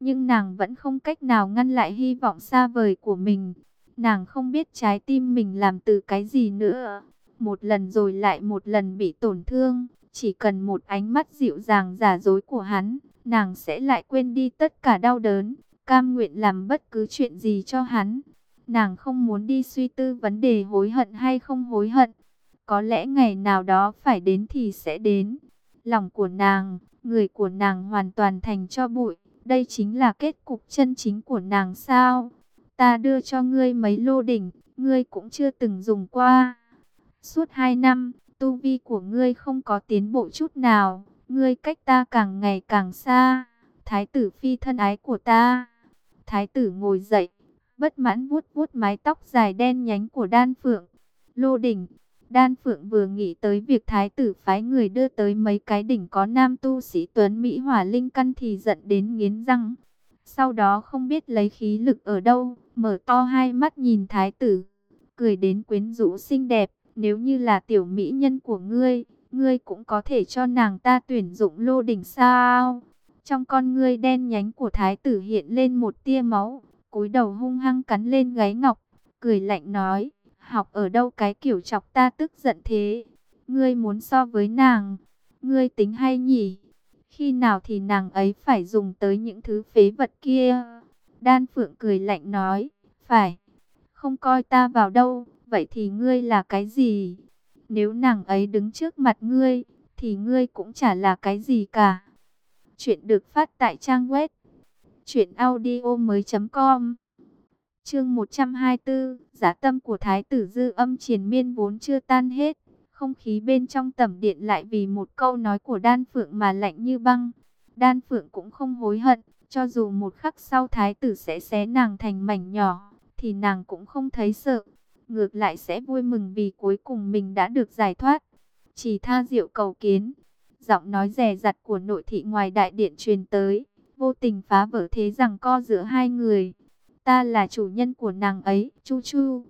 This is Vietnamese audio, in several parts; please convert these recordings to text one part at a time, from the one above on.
nhưng nàng vẫn không cách nào ngăn lại hy vọng xa vời của mình. Nàng không biết trái tim mình làm từ cái gì nữa. Một lần rồi lại một lần bị tổn thương. Chỉ cần một ánh mắt dịu dàng giả dối của hắn, nàng sẽ lại quên đi tất cả đau đớn, cam nguyện làm bất cứ chuyện gì cho hắn. Nàng không muốn đi suy tư vấn đề hối hận hay không hối hận. Có lẽ ngày nào đó phải đến thì sẽ đến. Lòng của nàng, người của nàng hoàn toàn thành cho bụi. Đây chính là kết cục chân chính của nàng sao? Ta đưa cho ngươi mấy lô đỉnh, ngươi cũng chưa từng dùng qua. Suốt hai năm, tu vi của ngươi không có tiến bộ chút nào, ngươi cách ta càng ngày càng xa. Thái tử phi thân ái của ta. Thái tử ngồi dậy, bất mãn vuốt vuốt mái tóc dài đen nhánh của đan phượng. Lô đỉnh, đan phượng vừa nghĩ tới việc thái tử phái người đưa tới mấy cái đỉnh có nam tu sĩ tuấn Mỹ hỏa linh căn thì giận đến nghiến răng. Sau đó không biết lấy khí lực ở đâu, mở to hai mắt nhìn thái tử, cười đến quyến rũ xinh đẹp. Nếu như là tiểu mỹ nhân của ngươi, ngươi cũng có thể cho nàng ta tuyển dụng lô đỉnh sao? Trong con ngươi đen nhánh của thái tử hiện lên một tia máu, cúi đầu hung hăng cắn lên gáy ngọc, cười lạnh nói, học ở đâu cái kiểu chọc ta tức giận thế? Ngươi muốn so với nàng, ngươi tính hay nhỉ? Khi nào thì nàng ấy phải dùng tới những thứ phế vật kia? Đan Phượng cười lạnh nói, phải, không coi ta vào đâu, vậy thì ngươi là cái gì? Nếu nàng ấy đứng trước mặt ngươi, thì ngươi cũng chả là cái gì cả. Chuyện được phát tại trang web truyệnaudiomoi.com. Chương 124, giả tâm của thái tử Dư Âm triền miên vốn chưa tan hết, không khí bên trong tẩm điện lại vì một câu nói của Đan Phượng mà lạnh như băng. Đan Phượng cũng không hối hận, cho dù một khắc sau thái tử sẽ xé nàng thành mảnh nhỏ, thì nàng cũng không thấy sợ ngược lại sẽ vui mừng vì cuối cùng mình đã được giải thoát. Chỉ tha diệu cầu kiến, giọng nói rè rặt của nội thị ngoài đại điện truyền tới, vô tình phá vỡ thế rằng co giữa hai người. Ta là chủ nhân của nàng ấy, Chu Chu.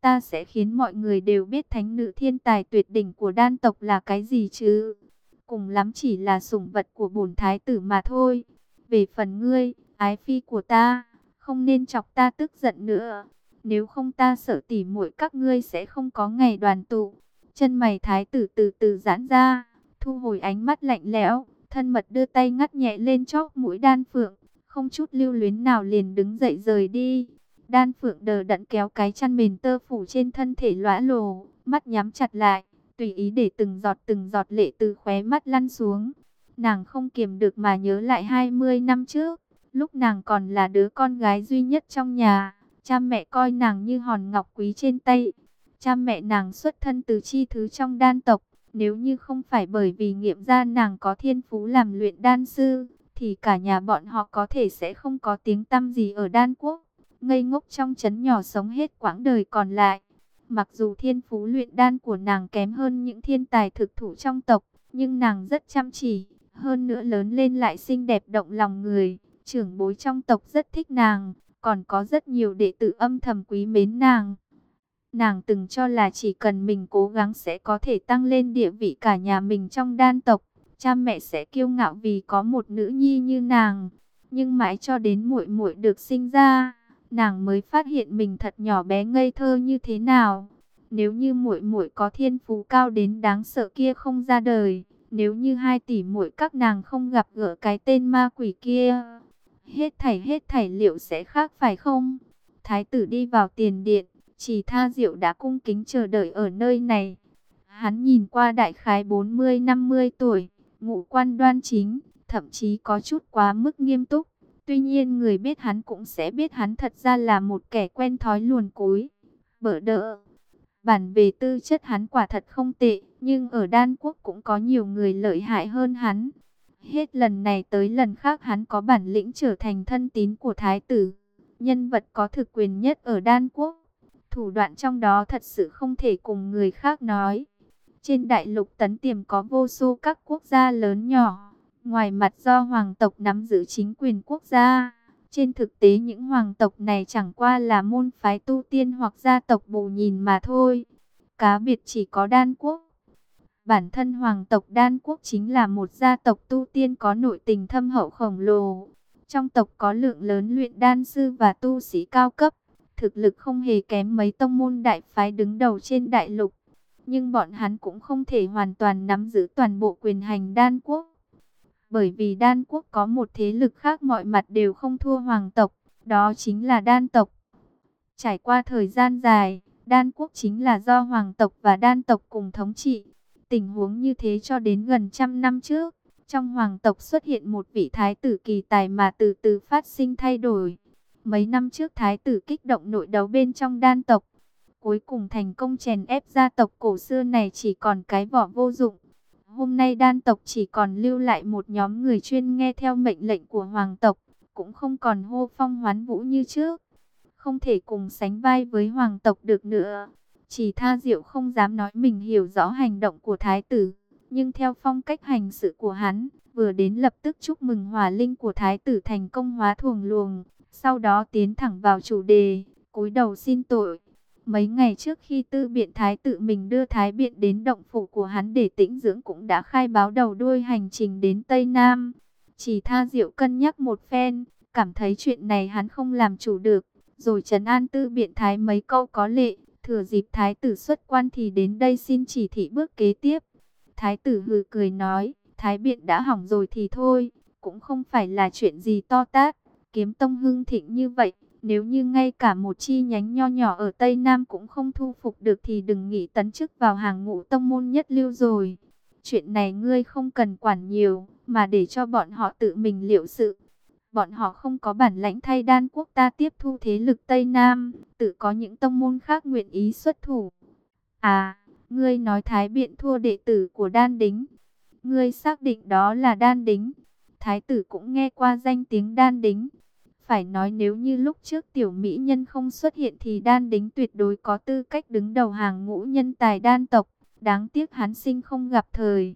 Ta sẽ khiến mọi người đều biết thánh nữ thiên tài tuyệt đỉnh của đan tộc là cái gì chứ. Cùng lắm chỉ là sủng vật của bổn thái tử mà thôi. Về phần ngươi, ái phi của ta, không nên chọc ta tức giận nữa. Nếu không ta sợ tỉ muội các ngươi sẽ không có ngày đoàn tụ. Chân mày thái tử từ từ giãn ra, thu hồi ánh mắt lạnh lẽo, thân mật đưa tay ngắt nhẹ lên chóp mũi đan phượng, không chút lưu luyến nào liền đứng dậy rời đi. Đan phượng đờ đẫn kéo cái chăn mền tơ phủ trên thân thể lõa lồ, mắt nhắm chặt lại, tùy ý để từng giọt từng giọt lệ từ khóe mắt lăn xuống. Nàng không kiềm được mà nhớ lại 20 năm trước, lúc nàng còn là đứa con gái duy nhất trong nhà Cha mẹ coi nàng như hòn ngọc quý trên tay. Cha mẹ nàng xuất thân từ chi thứ trong đan tộc. Nếu như không phải bởi vì nghiệm ra nàng có thiên phú làm luyện đan sư, thì cả nhà bọn họ có thể sẽ không có tiếng tăm gì ở đan quốc. Ngây ngốc trong chấn nhỏ sống hết quãng đời còn lại. Mặc dù thiên phú luyện đan của nàng kém hơn những thiên tài thực thụ trong tộc, nhưng nàng rất chăm chỉ, hơn nữa lớn lên lại xinh đẹp động lòng người. Trưởng bối trong tộc rất thích nàng, còn có rất nhiều đệ tử âm thầm quý mến nàng. Nàng từng cho là chỉ cần mình cố gắng sẽ có thể tăng lên địa vị cả nhà mình trong đan tộc, cha mẹ sẽ kiêu ngạo vì có một nữ nhi như nàng. Nhưng mãi cho đến muội muội được sinh ra, nàng mới phát hiện mình thật nhỏ bé ngây thơ như thế nào. Nếu như muội muội có thiên phú cao đến đáng sợ kia không ra đời, nếu như hai tỷ muội các nàng không gặp gỡ cái tên ma quỷ kia, Hết thảy hết thảy liệu sẽ khác phải không? Thái tử đi vào tiền điện, chỉ tha diệu đã cung kính chờ đợi ở nơi này. Hắn nhìn qua đại khái 40-50 tuổi, ngụ quan đoan chính, thậm chí có chút quá mức nghiêm túc. Tuy nhiên người biết hắn cũng sẽ biết hắn thật ra là một kẻ quen thói luồn cúi, bở đỡ. Bản về tư chất hắn quả thật không tệ, nhưng ở đan quốc cũng có nhiều người lợi hại hơn hắn. Hết lần này tới lần khác hắn có bản lĩnh trở thành thân tín của thái tử, nhân vật có thực quyền nhất ở đan quốc. Thủ đoạn trong đó thật sự không thể cùng người khác nói. Trên đại lục tấn tiềm có vô số các quốc gia lớn nhỏ, ngoài mặt do hoàng tộc nắm giữ chính quyền quốc gia. Trên thực tế những hoàng tộc này chẳng qua là môn phái tu tiên hoặc gia tộc bù nhìn mà thôi. Cá biệt chỉ có đan quốc Bản thân hoàng tộc Đan Quốc chính là một gia tộc tu tiên có nội tình thâm hậu khổng lồ. Trong tộc có lượng lớn luyện đan sư và tu sĩ cao cấp, thực lực không hề kém mấy tông môn đại phái đứng đầu trên đại lục. Nhưng bọn hắn cũng không thể hoàn toàn nắm giữ toàn bộ quyền hành đan quốc. Bởi vì đan quốc có một thế lực khác mọi mặt đều không thua hoàng tộc, đó chính là đan tộc. Trải qua thời gian dài, đan quốc chính là do hoàng tộc và đan tộc cùng thống trị. Tình huống như thế cho đến gần trăm năm trước, trong hoàng tộc xuất hiện một vị thái tử kỳ tài mà từ từ phát sinh thay đổi. Mấy năm trước thái tử kích động nội đấu bên trong đan tộc, cuối cùng thành công chèn ép gia tộc cổ xưa này chỉ còn cái vỏ vô dụng. Hôm nay đan tộc chỉ còn lưu lại một nhóm người chuyên nghe theo mệnh lệnh của hoàng tộc, cũng không còn hô phong hoán vũ như trước. Không thể cùng sánh vai với hoàng tộc được nữa. Chỉ tha diệu không dám nói mình hiểu rõ hành động của thái tử. Nhưng theo phong cách hành sự của hắn, vừa đến lập tức chúc mừng hòa linh của thái tử thành công hóa thuồng luồng. Sau đó tiến thẳng vào chủ đề, cúi đầu xin tội. Mấy ngày trước khi tư biện thái tự mình đưa thái biện đến động phủ của hắn để tĩnh dưỡng cũng đã khai báo đầu đuôi hành trình đến Tây Nam. Chỉ tha diệu cân nhắc một phen, cảm thấy chuyện này hắn không làm chủ được, rồi trấn an tư biện thái mấy câu có lệ, thừa dịp thái tử xuất quan thì đến đây xin chỉ thị bước kế tiếp. Thái tử hừ cười nói, thái biện đã hỏng rồi thì thôi, cũng không phải là chuyện gì to tát, kiếm tông hưng thịnh như vậy. Nếu như ngay cả một chi nhánh nho nhỏ ở Tây Nam cũng không thu phục được thì đừng nghĩ tấn chức vào hàng ngũ tông môn nhất lưu rồi. Chuyện này ngươi không cần quản nhiều, mà để cho bọn họ tự mình liệu sự. Bọn họ không có bản lãnh thay đan quốc ta tiếp thu thế lực Tây Nam, tự có những tông môn khác nguyện ý xuất thủ. À, ngươi nói Thái Biện thua đệ tử của đan đính. Ngươi xác định đó là đan đính. Thái tử cũng nghe qua danh tiếng đan đính. Phải nói nếu như lúc trước tiểu mỹ nhân không xuất hiện thì đan đính tuyệt đối có tư cách đứng đầu hàng ngũ nhân tài đan tộc. Đáng tiếc hắn sinh không gặp thời.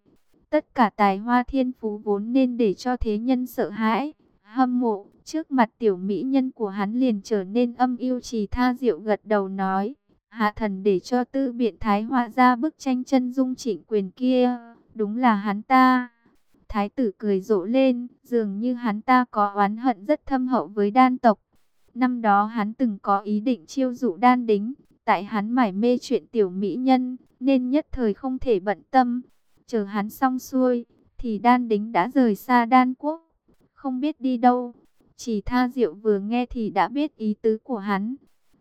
Tất cả tài hoa thiên phú vốn nên để cho thế nhân sợ hãi, hâm mộ. Trước mặt tiểu mỹ nhân của hắn liền trở nên âm yêu trì tha diệu gật đầu nói. Hạ thần để cho tư biện thái họa ra bức tranh chân dung chỉnh quyền kia. Đúng là hắn ta. Thái tử cười rộ lên, dường như hắn ta có oán hận rất thâm hậu với đan tộc. Năm đó hắn từng có ý định chiêu dụ đan đính, tại hắn mải mê chuyện tiểu mỹ nhân, nên nhất thời không thể bận tâm. Chờ hắn xong xuôi, thì đan đính đã rời xa đan quốc, không biết đi đâu. Chỉ tha diệu vừa nghe thì đã biết ý tứ của hắn.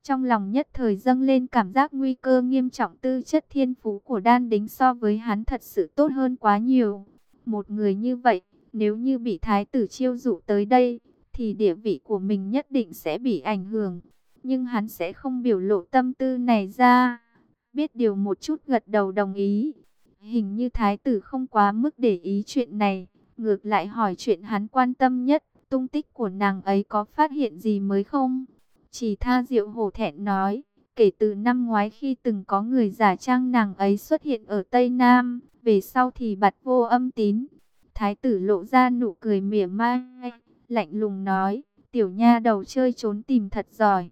Trong lòng nhất thời dâng lên cảm giác nguy cơ nghiêm trọng tư chất thiên phú của đan đính so với hắn thật sự tốt hơn quá nhiều. Một người như vậy, nếu như bị thái tử chiêu dụ tới đây, thì địa vị của mình nhất định sẽ bị ảnh hưởng. Nhưng hắn sẽ không biểu lộ tâm tư này ra. Biết điều một chút gật đầu đồng ý. Hình như thái tử không quá mức để ý chuyện này. Ngược lại hỏi chuyện hắn quan tâm nhất. Tung tích của nàng ấy có phát hiện gì mới không? Chỉ tha diệu hổ thẹn nói. Kể từ năm ngoái khi từng có người giả trang nàng ấy xuất hiện ở Tây Nam, về sau thì bật vô âm tín. Thái tử lộ ra nụ cười mỉa mai, lạnh lùng nói, tiểu nha đầu chơi trốn tìm thật giỏi.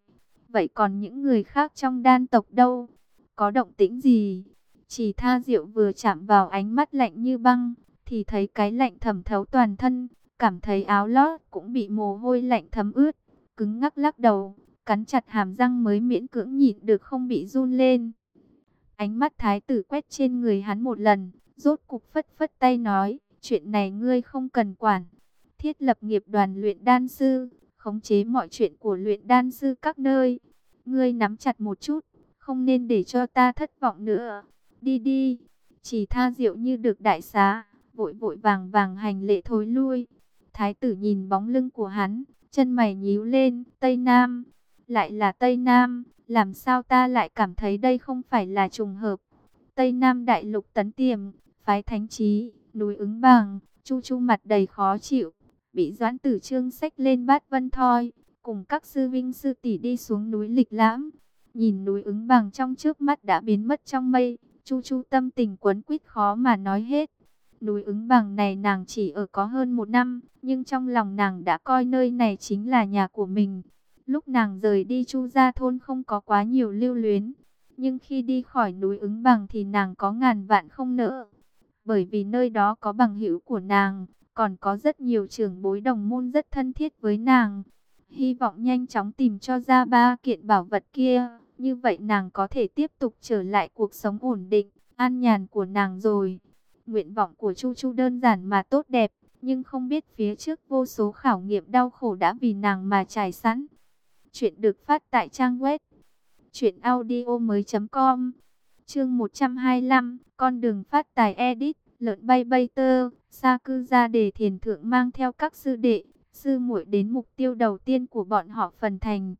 Vậy còn những người khác trong đan tộc đâu? Có động tĩnh gì? Chỉ tha diệu vừa chạm vào ánh mắt lạnh như băng, thì thấy cái lạnh thẩm thấu toàn thân, cảm thấy áo lót cũng bị mồ hôi lạnh thấm ướt, cứng ngắc lắc đầu, cắn chặt hàm răng mới miễn cưỡng nhịn được không bị run lên. Ánh mắt thái tử quét trên người hắn một lần, Rốt cục phất phất tay nói, chuyện này ngươi không cần quản. Thiết lập nghiệp đoàn luyện đan sư, khống chế mọi chuyện của luyện đan sư các nơi. Ngươi nắm chặt một chút, không nên để cho ta thất vọng nữa. Đi đi, chỉ tha diệu như được đại xá, vội vội vàng vàng hành lệ thối lui. Thái tử nhìn bóng lưng của hắn, chân mày nhíu lên, Tây Nam, lại là Tây Nam, làm sao ta lại cảm thấy đây không phải là trùng hợp. Tây Nam đại lục tấn tiềm, phái thánh trí, núi ứng bằng, chu chu mặt đầy khó chịu, bị doãn tử trương sách lên bát vân thoi, cùng các sư vinh sư tỷ đi xuống núi lịch lãm. Nhìn núi ứng bằng trong trước mắt đã biến mất trong mây, chu chu tâm tình quấn quýt khó mà nói hết. Núi ứng bằng này nàng chỉ ở có hơn một năm, nhưng trong lòng nàng đã coi nơi này chính là nhà của mình. Lúc nàng rời đi chu ra thôn không có quá nhiều lưu luyến, nhưng khi đi khỏi núi ứng bằng thì nàng có ngàn vạn không nỡ bởi vì nơi đó có bằng hữu của nàng, còn có rất nhiều trưởng bối đồng môn rất thân thiết với nàng. Hy vọng nhanh chóng tìm cho ra ba kiện bảo vật kia, như vậy nàng có thể tiếp tục trở lại cuộc sống ổn định, an nhàn của nàng rồi. Nguyện vọng của Chu Chu đơn giản mà tốt đẹp, nhưng không biết phía trước vô số khảo nghiệm đau khổ đã vì nàng mà trải sẵn. Chuyện được phát tại trang web truyệnaudiomoi.com. Chương 125, con đường phát tài edit, lợn bay bay tơ, xa cư ra để thiền thượng mang theo các sư đệ, sư muội đến mục tiêu đầu tiên của bọn họ phần thành.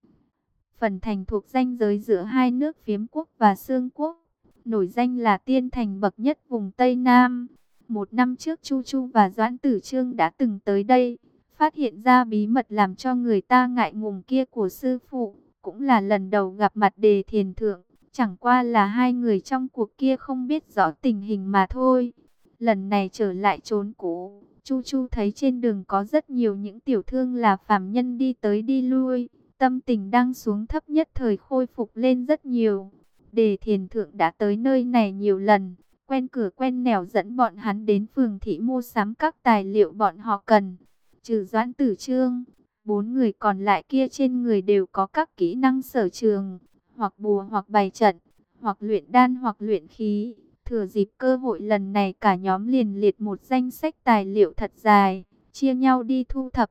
Phần thành thuộc danh giới giữa hai nước phiếm quốc và xương quốc, nổi danh là tiên thành bậc nhất vùng Tây Nam. Một năm trước Chu Chu và Doãn Tử Trương đã từng tới đây, phát hiện ra bí mật làm cho người ta ngại ngùng kia của sư phụ, cũng là lần đầu gặp mặt đề thiền thượng. Chẳng qua là hai người trong cuộc kia không biết rõ tình hình mà thôi. Lần này trở lại trốn cũ, Chu Chu thấy trên đường có rất nhiều những tiểu thương là phàm nhân đi tới đi lui. Tâm tình đang xuống thấp nhất thời khôi phục lên rất nhiều. Đề thiền thượng đã tới nơi này nhiều lần, quen cửa quen nẻo dẫn bọn hắn đến phường thị mua sắm các tài liệu bọn họ cần. Trừ doãn tử trương, bốn người còn lại kia trên người đều có các kỹ năng sở trường, hoặc bùa hoặc bày trận, hoặc luyện đan hoặc luyện khí. Thừa dịp cơ hội lần này cả nhóm liền liệt một danh sách tài liệu thật dài, chia nhau đi thu thập.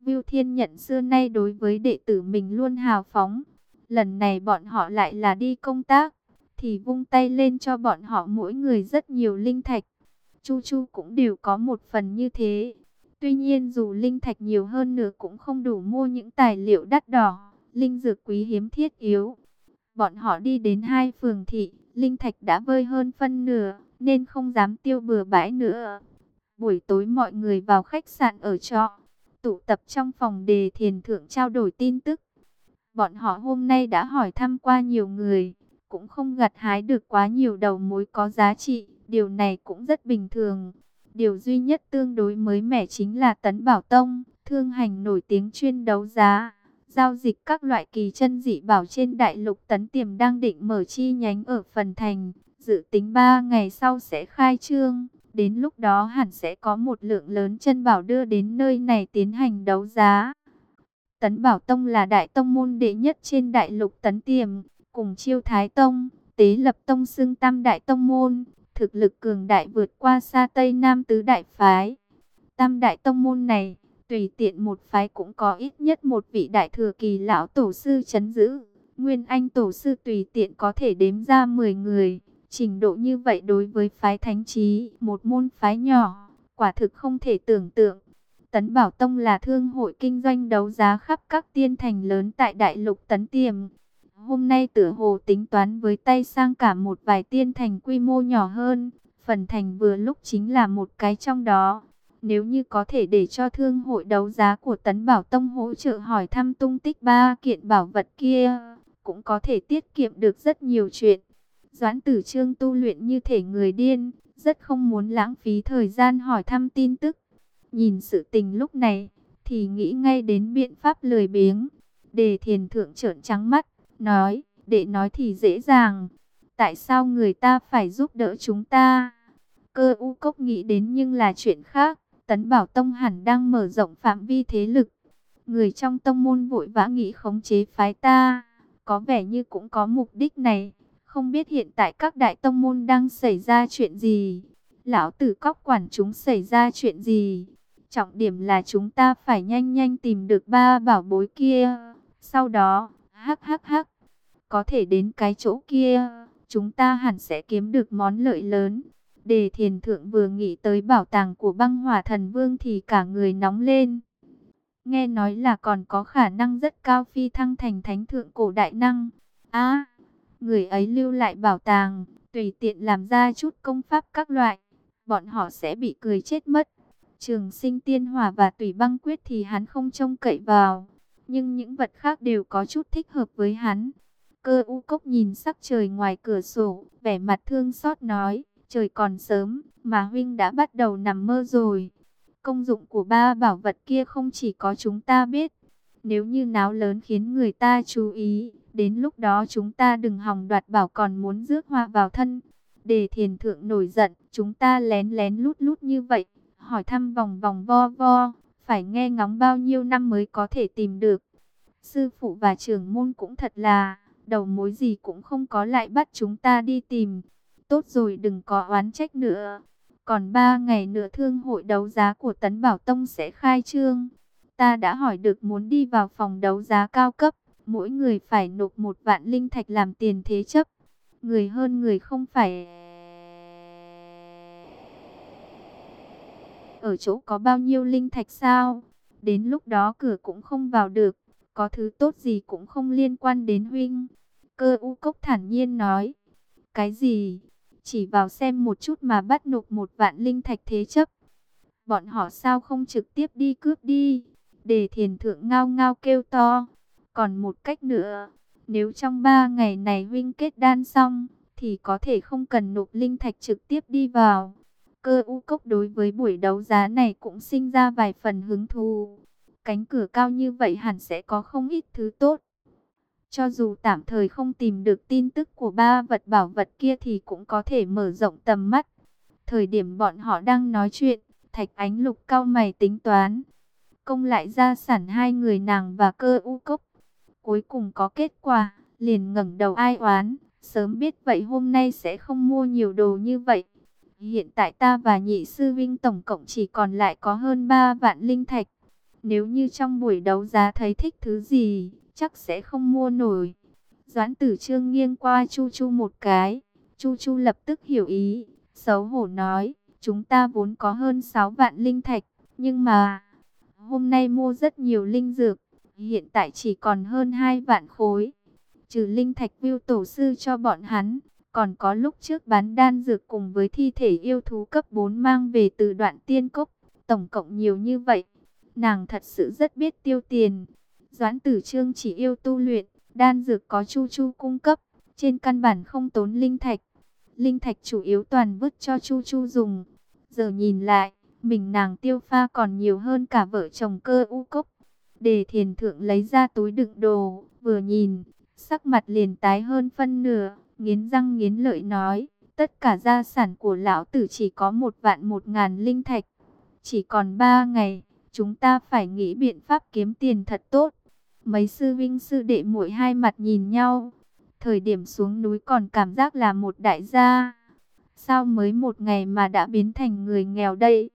Viu Thiên nhận xưa nay đối với đệ tử mình luôn hào phóng. Lần này bọn họ lại là đi công tác, thì vung tay lên cho bọn họ mỗi người rất nhiều linh thạch. Chu Chu cũng đều có một phần như thế. Tuy nhiên dù linh thạch nhiều hơn nữa cũng không đủ mua những tài liệu đắt đỏ, linh dược quý hiếm thiết yếu. Bọn họ đi đến hai phường thị, linh thạch đã vơi hơn phân nửa, nên không dám tiêu bừa bãi nữa. Buổi tối mọi người vào khách sạn ở trọ, tụ tập trong phòng đề thiền thượng trao đổi tin tức. Bọn họ hôm nay đã hỏi thăm qua nhiều người, cũng không gặt hái được quá nhiều đầu mối có giá trị, điều này cũng rất bình thường. Điều duy nhất tương đối mới mẻ chính là Tấn Bảo Tông, thương hành nổi tiếng chuyên đấu giá. Giao dịch các loại kỳ chân dị bảo trên đại lục Tấn Tiềm đang định mở chi nhánh ở phần thành, dự tính 3 ngày sau sẽ khai trương. Đến lúc đó hẳn sẽ có một lượng lớn chân bảo đưa đến nơi này tiến hành đấu giá. Tấn Bảo Tông là đại tông môn đệ nhất trên đại lục Tấn Tiềm, cùng Chiêu Thái Tông, Tế Lập Tông xưng tam đại tông môn, thực lực cường đại vượt qua xa Tây Nam tứ đại phái. Tam đại tông môn này, tùy tiện một phái cũng có ít nhất một vị đại thừa kỳ lão tổ sư chấn giữ. Nguyên Anh tổ sư tùy tiện có thể đếm ra 10 người. Trình độ như vậy đối với phái thánh trí, một môn phái nhỏ, quả thực không thể tưởng tượng. Tấn Bảo Tông là thương hội kinh doanh đấu giá khắp các tiên thành lớn tại đại lục Tấn Tiềm. Hôm nay tử hồ tính toán với tay sang cả một vài tiên thành quy mô nhỏ hơn. Phần thành vừa lúc chính là một cái trong đó. Nếu như có thể để cho thương hội đấu giá của Tấn Bảo Tông hỗ trợ hỏi thăm tung tích ba kiện bảo vật kia, cũng có thể tiết kiệm được rất nhiều chuyện. Doãn tử trương tu luyện như thể người điên, rất không muốn lãng phí thời gian hỏi thăm tin tức. Nhìn sự tình lúc này, thì nghĩ ngay đến biện pháp lười biếng. Đề thiền thượng trợn trắng mắt, nói, để nói thì dễ dàng. Tại sao người ta phải giúp đỡ chúng ta? Cơ u cốc nghĩ đến nhưng là chuyện khác. Tấn Bảo Tông hẳn đang mở rộng phạm vi thế lực. Người trong tông môn vội vã nghĩ khống chế phái ta. Có vẻ như cũng có mục đích này. Không biết hiện tại các đại tông môn đang xảy ra chuyện gì. Lão tử cóc quản chúng xảy ra chuyện gì. Trọng điểm là chúng ta phải nhanh nhanh tìm được ba bảo bối kia. Sau đó, hắc hắc hắc, có thể đến cái chỗ kia, chúng ta hẳn sẽ kiếm được món lợi lớn. Đề thiền thượng vừa nghĩ tới bảo tàng của băng hỏa thần vương thì cả người nóng lên. Nghe nói là còn có khả năng rất cao phi thăng thành thánh thượng cổ đại năng. a người ấy lưu lại bảo tàng, tùy tiện làm ra chút công pháp các loại. Bọn họ sẽ bị cười chết mất. Trường sinh tiên hỏa và tùy băng quyết thì hắn không trông cậy vào. Nhưng những vật khác đều có chút thích hợp với hắn. Cơ u cốc nhìn sắc trời ngoài cửa sổ, vẻ mặt thương xót nói, trời còn sớm, mà huynh đã bắt đầu nằm mơ rồi. Công dụng của ba bảo vật kia không chỉ có chúng ta biết. Nếu như náo lớn khiến người ta chú ý, đến lúc đó chúng ta đừng hòng đoạt bảo còn muốn rước hoa vào thân. Để thiền thượng nổi giận, chúng ta lén lén lút lút như vậy, hỏi thăm vòng vòng vo vo, phải nghe ngóng bao nhiêu năm mới có thể tìm được. Sư phụ và trưởng môn cũng thật là, đầu mối gì cũng không có lại bắt chúng ta đi tìm. Tốt rồi đừng có oán trách nữa. Còn ba ngày nữa thương hội đấu giá của Tấn Bảo Tông sẽ khai trương. Ta đã hỏi được muốn đi vào phòng đấu giá cao cấp, mỗi người phải nộp một vạn linh thạch làm tiền thế chấp. Người hơn người không phải... Ở chỗ có bao nhiêu linh thạch sao? Đến lúc đó cửa cũng không vào được. Có thứ tốt gì cũng không liên quan đến huynh. Cơ u cốc thản nhiên nói. Cái gì? Chỉ vào xem một chút mà bắt nộp một vạn linh thạch thế chấp. Bọn họ sao không trực tiếp đi cướp đi? Để thiền thượng ngao ngao kêu to. Còn một cách nữa, nếu trong ba ngày này huynh kết đan xong, thì có thể không cần nộp linh thạch trực tiếp đi vào. Cơ u cốc đối với buổi đấu giá này cũng sinh ra vài phần hứng thú. Cánh cửa cao như vậy hẳn sẽ có không ít thứ tốt. Cho dù tạm thời không tìm được tin tức của ba vật bảo vật kia thì cũng có thể mở rộng tầm mắt. Thời điểm bọn họ đang nói chuyện, Thạch Ánh Lục cao mày tính toán. Công lại ra sản hai người nàng và cơ u cốc. Cuối cùng có kết quả, liền ngẩng đầu ai oán. Sớm biết vậy hôm nay sẽ không mua nhiều đồ như vậy. Hiện tại ta và nhị sư vinh tổng cộng chỉ còn lại có hơn 3 vạn linh thạch. Nếu như trong buổi đấu giá thấy thích thứ gì, chắc sẽ không mua nổi. Doãn tử trương nghiêng qua Chu Chu một cái. Chu Chu lập tức hiểu ý, xấu hổ nói, chúng ta vốn có hơn 6 vạn linh thạch, nhưng mà hôm nay mua rất nhiều linh dược, hiện tại chỉ còn hơn 2 vạn khối. Trừ linh thạch view tổ sư cho bọn hắn, còn có lúc trước bán đan dược cùng với thi thể yêu thú cấp 4 mang về từ đoạn tiên cốc, tổng cộng nhiều như vậy. Nàng thật sự rất biết tiêu tiền. Doãn tử trương chỉ yêu tu luyện, đan dược có chu chu cung cấp, trên căn bản không tốn linh thạch. Linh thạch chủ yếu toàn vứt cho chu chu dùng. Giờ nhìn lại, mình nàng tiêu pha còn nhiều hơn cả vợ chồng cơ u cốc. Đề thiền thượng lấy ra túi đựng đồ, vừa nhìn, sắc mặt liền tái hơn phân nửa, nghiến răng nghiến lợi nói, tất cả gia sản của lão tử chỉ có một vạn một ngàn linh thạch. Chỉ còn ba ngày, chúng ta phải nghĩ biện pháp kiếm tiền thật tốt. Mấy sư vinh sư đệ mỗi hai mặt nhìn nhau, thời điểm xuống núi còn cảm giác là một đại gia. Sao mới một ngày mà đã biến thành người nghèo đây?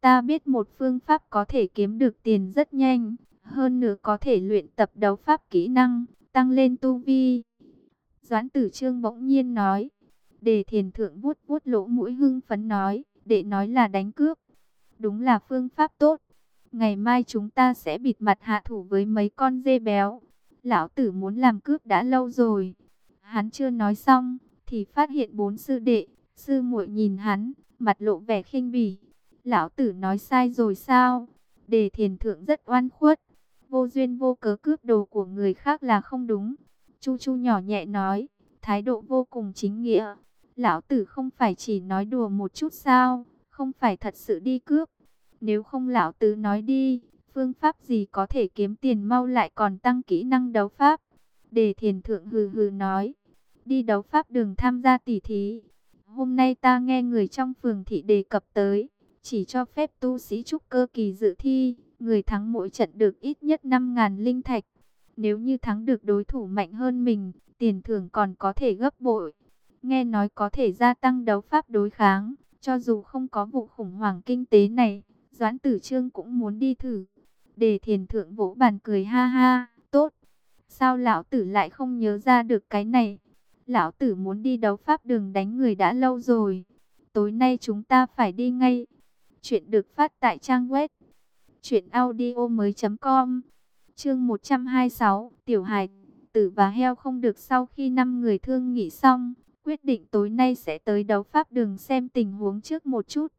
Ta biết một phương pháp có thể kiếm được tiền rất nhanh, hơn nữa có thể luyện tập đấu pháp kỹ năng, tăng lên tu vi. Doãn tử trương bỗng nhiên nói. Đề thiền thượng vuốt vuốt lỗ mũi hưng phấn nói. Để nói là đánh cướp. Đúng là phương pháp tốt. Ngày mai chúng ta sẽ bịt mặt hạ thủ với mấy con dê béo. Lão tử muốn làm cướp đã lâu rồi. Hắn chưa nói xong. Thì phát hiện bốn sư đệ. Sư muội nhìn hắn. Mặt lộ vẻ khinh bỉ. Lão tử nói sai rồi sao? Đề thiền thượng rất oan khuất. Vô duyên vô cớ cướp đồ của người khác là không đúng. Chu Chu nhỏ nhẹ nói, thái độ vô cùng chính nghĩa. Lão tử không phải chỉ nói đùa một chút sao, không phải thật sự đi cướp. Nếu không lão tử nói đi, phương pháp gì có thể kiếm tiền mau lại còn tăng kỹ năng đấu pháp. Đề thiền thượng hừ hừ nói, đi đấu pháp đường tham gia tỉ thí. Hôm nay ta nghe người trong phường thị đề cập tới, chỉ cho phép tu sĩ trúc cơ kỳ dự thi, người thắng mỗi trận được ít nhất 5.000 linh thạch. Nếu như thắng được đối thủ mạnh hơn mình, tiền thưởng còn có thể gấp bội. Nghe nói có thể gia tăng đấu pháp đối kháng, cho dù không có vụ khủng hoảng kinh tế này, Doãn Tử Trương cũng muốn đi thử. Đề thiền thượng vỗ bàn cười ha ha, tốt. Sao lão tử lại không nhớ ra được cái này? Lão tử muốn đi đấu pháp đường đánh người đã lâu rồi. Tối nay chúng ta phải đi ngay. Chuyện được phát tại trang web. Chuyện audio mới.com Chương 126, Tiểu Hải, Tử và Heo không được sau khi năm người thương nghỉ xong, quyết định tối nay sẽ tới đấu pháp đường xem tình huống trước một chút.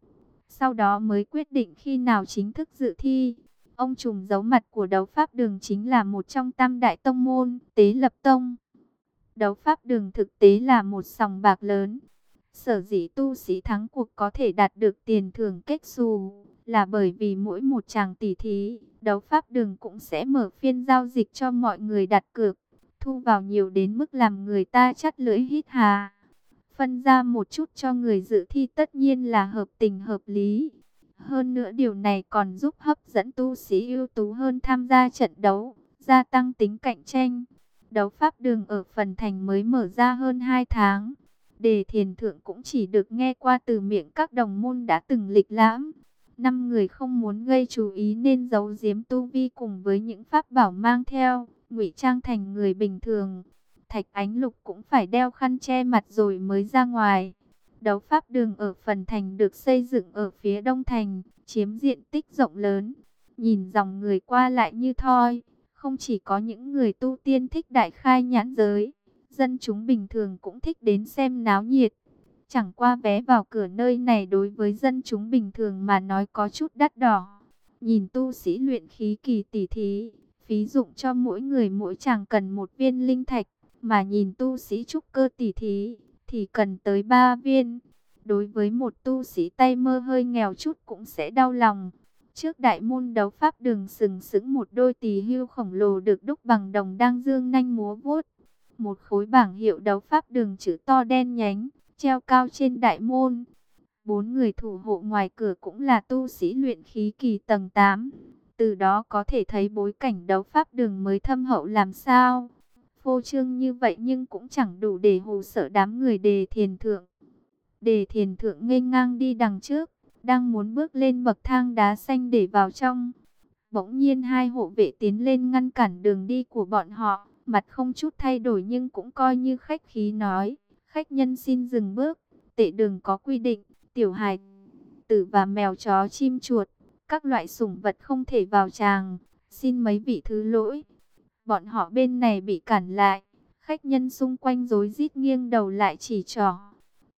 Sau đó mới quyết định khi nào chính thức dự thi. Ông trùm giấu mặt của đấu pháp đường chính là một trong tam đại tông môn, Tế Lập Tông. Đấu pháp đường thực tế là một sòng bạc lớn. Sở dĩ tu sĩ thắng cuộc có thể đạt được tiền thưởng kết xù là bởi vì mỗi một chàng tỷ thí, đấu pháp đường cũng sẽ mở phiên giao dịch cho mọi người đặt cược, thu vào nhiều đến mức làm người ta chắt lưỡi hít hà. Phân ra một chút cho người dự thi tất nhiên là hợp tình hợp lý. Hơn nữa điều này còn giúp hấp dẫn tu sĩ ưu tú hơn tham gia trận đấu, gia tăng tính cạnh tranh. Đấu pháp đường ở phần thành mới mở ra hơn 2 tháng. Đề thiền thượng cũng chỉ được nghe qua từ miệng các đồng môn đã từng lịch lãm. Năm người không muốn gây chú ý nên giấu giếm tu vi cùng với những pháp bảo mang theo, ngụy trang thành người bình thường. Thạch Ánh Lục cũng phải đeo khăn che mặt rồi mới ra ngoài. Đấu pháp đường ở phần thành được xây dựng ở phía đông thành, chiếm diện tích rộng lớn. Nhìn dòng người qua lại như thoi, không chỉ có những người tu tiên thích đại khai nhãn giới, dân chúng bình thường cũng thích đến xem náo nhiệt. Chẳng qua vé vào cửa nơi này đối với dân chúng bình thường mà nói có chút đắt đỏ. Nhìn tu sĩ luyện khí kỳ tỷ thí, phí dụng cho mỗi người mỗi chàng cần một viên linh thạch, mà nhìn tu sĩ trúc cơ tỷ thí thì cần tới ba viên. Đối với một tu sĩ tay mơ hơi nghèo chút cũng sẽ đau lòng. Trước đại môn đấu pháp đường sừng sững một đôi tỳ hưu khổng lồ được đúc bằng đồng đang dương nanh múa vuốt. Một khối bảng hiệu đấu pháp đường chữ to đen nhánh, treo cao trên đại môn. Bốn người thủ hộ ngoài cửa cũng là tu sĩ luyện khí kỳ tầng 8. Từ đó có thể thấy bối cảnh đấu pháp đường mới thâm hậu làm sao. Phô trương như vậy nhưng cũng chẳng đủ để hù sợ đám người đề thiền thượng. Đề thiền thượng nghênh ngang đi đằng trước, đang muốn bước lên bậc thang đá xanh để vào trong. Bỗng nhiên hai hộ vệ tiến lên ngăn cản đường đi của bọn họ, mặt không chút thay đổi nhưng cũng coi như khách khí nói. Khách nhân xin dừng bước, tệ đường có quy định, tiểu hài, tử và mèo chó chim chuột, các loại sủng vật không thể vào tràng, xin mấy vị thứ lỗi. Bọn họ bên này bị cản lại, khách nhân xung quanh rối rít nghiêng đầu lại chỉ trỏ.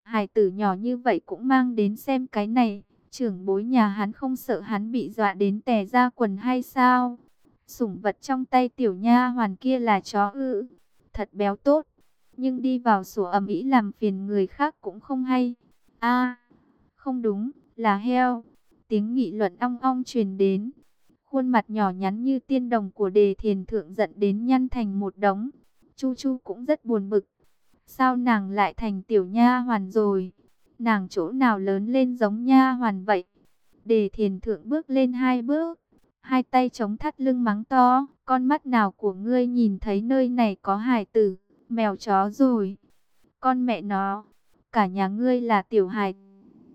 Hải tử nhỏ như vậy cũng mang đến xem cái này, trưởng bối nhà hắn không sợ hắn bị dọa đến tè ra quần hay sao? Sủng vật trong tay tiểu nha hoàn kia là chó ư, thật béo tốt, nhưng đi vào sủa ầm ĩ làm phiền người khác cũng không hay. A, không đúng, là heo. Tiếng nghị luận ong ong truyền đến. Khuôn mặt nhỏ nhắn như tiên đồng của đề thiền thượng giận đến nhăn thành một đống. Chu Chu cũng rất buồn bực. Sao nàng lại thành tiểu nha hoàn rồi? Nàng chỗ nào lớn lên giống nha hoàn vậy? Đề thiền thượng bước lên hai bước. Hai tay chống thắt lưng mắng to. Con mắt nào của ngươi nhìn thấy nơi này có hài tử, mèo chó rồi. Con mẹ nó, cả nhà ngươi là tiểu hài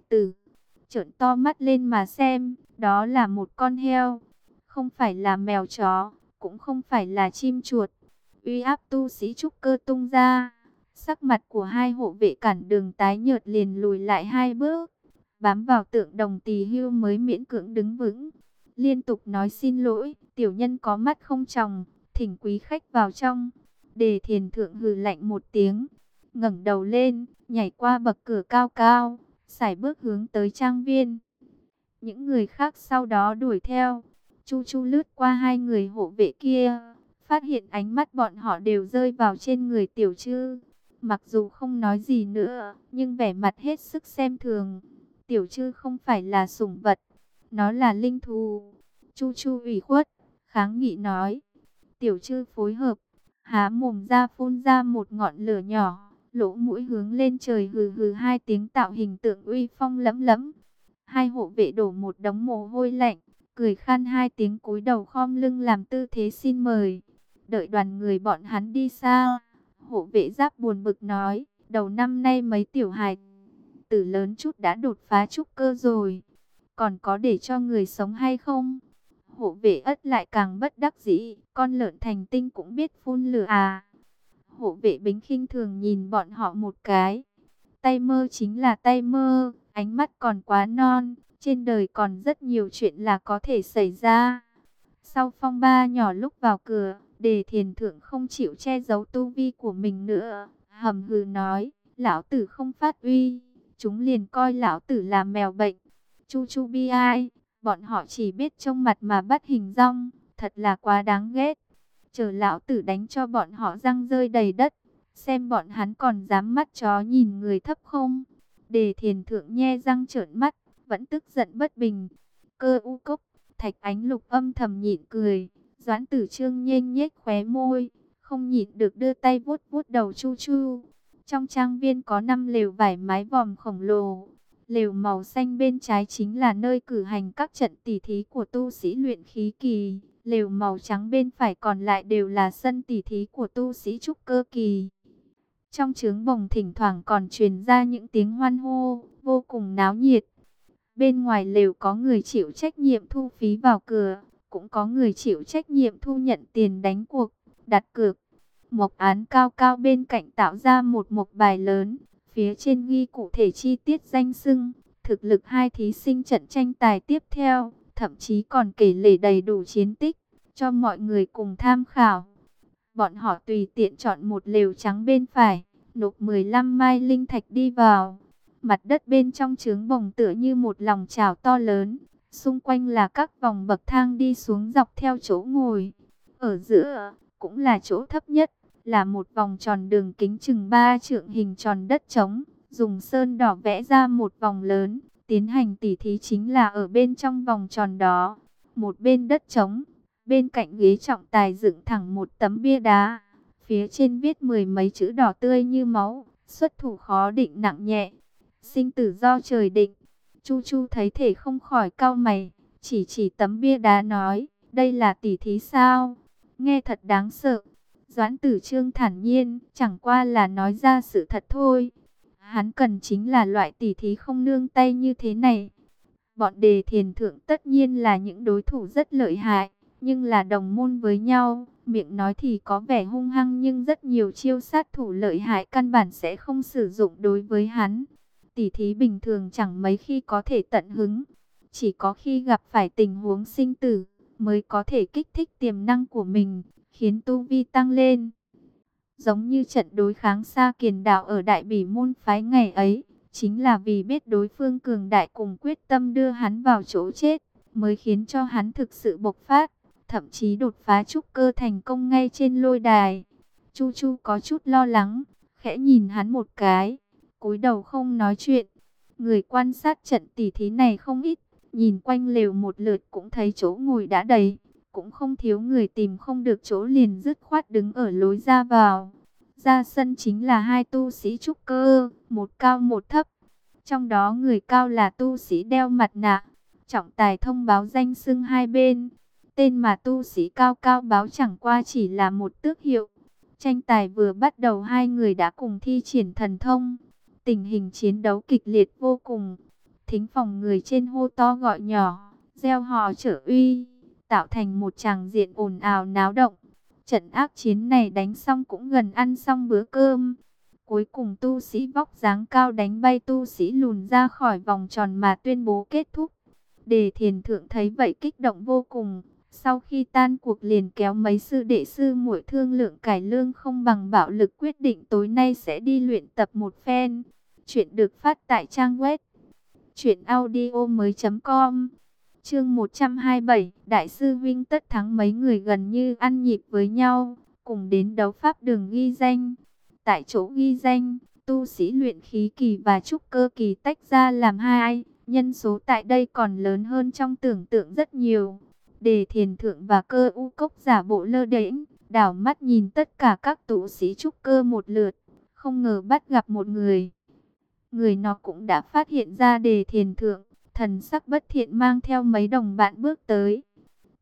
tử. Trợn to mắt lên mà xem, đó là một con heo không phải là mèo chó, cũng không phải là chim chuột. Uy áp tu sĩ trúc cơ tung ra, sắc mặt của hai hộ vệ cản đường tái nhợt liền lùi lại hai bước, bám vào tượng đồng tỳ hưu mới miễn cưỡng đứng vững. Liên tục nói xin lỗi, tiểu nhân có mắt không tròng, thỉnh quý khách vào trong. Đề thiền thượng hừ lạnh một tiếng, ngẩng đầu lên, nhảy qua bậc cửa cao cao, xài bước hướng tới trang viên. Những người khác sau đó đuổi theo, Chu Chu lướt qua hai người hộ vệ kia, phát hiện ánh mắt bọn họ đều rơi vào trên người tiểu chư Mặc dù không nói gì nữa, nhưng vẻ mặt hết sức xem thường. Tiểu chư không phải là sủng vật, nó là linh thú. Chu Chu ủy khuất, kháng nghị nói. Tiểu chư phối hợp, há mồm ra phun ra một ngọn lửa nhỏ, lỗ mũi hướng lên trời hừ hừ hai tiếng tạo hình tượng uy phong lẫm lẫm. Hai hộ vệ đổ một đống mồ hôi lạnh, cười khan hai tiếng cúi đầu khom lưng làm tư thế xin mời. Đợi đoàn người bọn hắn đi xa, hộ vệ giáp buồn bực nói, đầu năm nay mấy tiểu hài tử lớn chút đã đột phá trúc cơ rồi, còn có để cho người sống hay không? Hộ vệ ất lại càng bất đắc dĩ, con lợn thành tinh cũng biết phun lửa à. Hộ vệ bính khinh thường nhìn bọn họ một cái. Tay mơ chính là tay mơ, ánh mắt còn quá non, trên đời còn rất nhiều chuyện là có thể xảy ra. Sau phong ba nhỏ lúc vào cửa, đề thiền thượng không chịu che giấu tu vi của mình nữa. Hầm hừ nói, lão tử không phát uy, chúng liền coi lão tử là mèo bệnh. Chu chu bi ai, bọn họ chỉ biết trông mặt mà bắt hình rong, thật là quá đáng ghét. Chờ lão tử đánh cho bọn họ răng rơi đầy đất, xem bọn hắn còn dám mắt chó nhìn người thấp không. Đề thiền thượng nhe răng trợn mắt, vẫn tức giận bất bình. Cơ u cốc, thạch ánh lục âm thầm nhịn cười. Doãn tử trương nhanh nhếch khóe môi, không nhịn được đưa tay vuốt vuốt đầu chu chu. Trong trang viên có năm lều vải mái vòm khổng lồ. Lều màu xanh bên trái chính là nơi cử hành các trận tỉ thí của tu sĩ luyện khí kỳ. Lều màu trắng bên phải còn lại đều là sân tỉ thí của tu sĩ trúc cơ kỳ. Trong trướng bồng thỉnh thoảng còn truyền ra những tiếng hoan hô, vô cùng náo nhiệt. Bên ngoài lều có người chịu trách nhiệm thu phí vào cửa, cũng có người chịu trách nhiệm thu nhận tiền đánh cuộc, đặt cược. Mộc án cao cao bên cạnh tạo ra một mộc bài lớn, phía trên ghi cụ thể chi tiết danh xưng, thực lực hai thí sinh trận tranh tài tiếp theo, thậm chí còn kể lể đầy đủ chiến tích, cho mọi người cùng tham khảo. Bọn họ tùy tiện chọn một lều trắng bên phải, nộp 15 mai linh thạch đi vào. Mặt đất bên trong trướng bồng tựa như một lòng trào to lớn, xung quanh là các vòng bậc thang đi xuống dọc theo chỗ ngồi. Ở giữa, cũng là chỗ thấp nhất, là một vòng tròn đường kính chừng ba trượng hình tròn đất trống, dùng sơn đỏ vẽ ra một vòng lớn, tiến hành tỉ thí chính là ở bên trong vòng tròn đó. Một bên đất trống, bên cạnh ghế trọng tài dựng thẳng một tấm bia đá, phía trên viết mười mấy chữ đỏ tươi như máu, xuất thủ khó định nặng nhẹ, sinh tử do trời định. Chu Chu thấy thể không khỏi cau mày, chỉ chỉ tấm bia đá nói, đây là tỷ thí sao? Nghe thật đáng sợ. Doãn tử trương thản nhiên, chẳng qua là nói ra sự thật thôi. Hắn cần chính là loại tỷ thí không nương tay như thế này. Bọn đề thiền thượng tất nhiên là những đối thủ rất lợi hại, nhưng là đồng môn với nhau. Miệng nói thì có vẻ hung hăng nhưng rất nhiều chiêu sát thủ lợi hại căn bản sẽ không sử dụng đối với hắn. Tỉ thí bình thường chẳng mấy khi có thể tận hứng, chỉ có khi gặp phải tình huống sinh tử mới có thể kích thích tiềm năng của mình khiến tu vi tăng lên. Giống như trận đối kháng xa kiền đạo ở Đại Bỉ môn phái ngày ấy, chính là vì biết đối phương cường đại cùng quyết tâm đưa hắn vào chỗ chết, mới khiến cho hắn thực sự bộc phát, thậm chí đột phá trúc cơ thành công ngay trên lôi đài. Chu Chu có chút lo lắng, khẽ nhìn hắn một cái, cúi đầu không nói chuyện. Người quan sát trận tỉ thí này không ít, nhìn quanh lều một lượt cũng thấy chỗ ngồi đã đầy cũng không thiếu người tìm không được chỗ liền dứt khoát đứng ở lối ra vào. Ra sân chính là hai tu sĩ trúc cơ, một cao một thấp. Trong đó người cao là tu sĩ đeo mặt nạ, trọng tài thông báo danh xưng hai bên. Tên mà tu sĩ cao cao báo chẳng qua chỉ là một tước hiệu. Tranh tài vừa bắt đầu hai người đã cùng thi triển thần thông. Tình hình chiến đấu kịch liệt vô cùng. Thính phòng người trên hô to gọi nhỏ, gieo hò trở uy tạo thành một tràng diện ồn ào náo động. Trận ác chiến này đánh xong cũng gần ăn xong bữa cơm. Cuối cùng tu sĩ vóc dáng cao đánh bay tu sĩ lùn ra khỏi vòng tròn mà tuyên bố kết thúc. Đề thiền thượng thấy vậy kích động vô cùng. Sau khi tan cuộc liền kéo mấy sư đệ sư muội thương lượng cải lương không bằng bạo lực quyết định tối nay sẽ đi luyện tập một phen. Chuyện được phát tại trang web chuyện audio mới.com Chương 127, Đại sư Vinh tất thắng mấy người gần như ăn nhịp với nhau, cùng đến đấu pháp đường ghi danh. Tại chỗ ghi danh, tu sĩ luyện khí kỳ và trúc cơ kỳ tách ra làm hai, nhân số tại đây còn lớn hơn trong tưởng tượng rất nhiều. Đề thiền thượng và cơ u cốc giả bộ lơ đễnh, đảo mắt nhìn tất cả các tu sĩ trúc cơ một lượt, không ngờ bắt gặp một người. Người nó cũng đã phát hiện ra đề thiền thượng, thần sắc bất thiện mang theo mấy đồng bạn bước tới.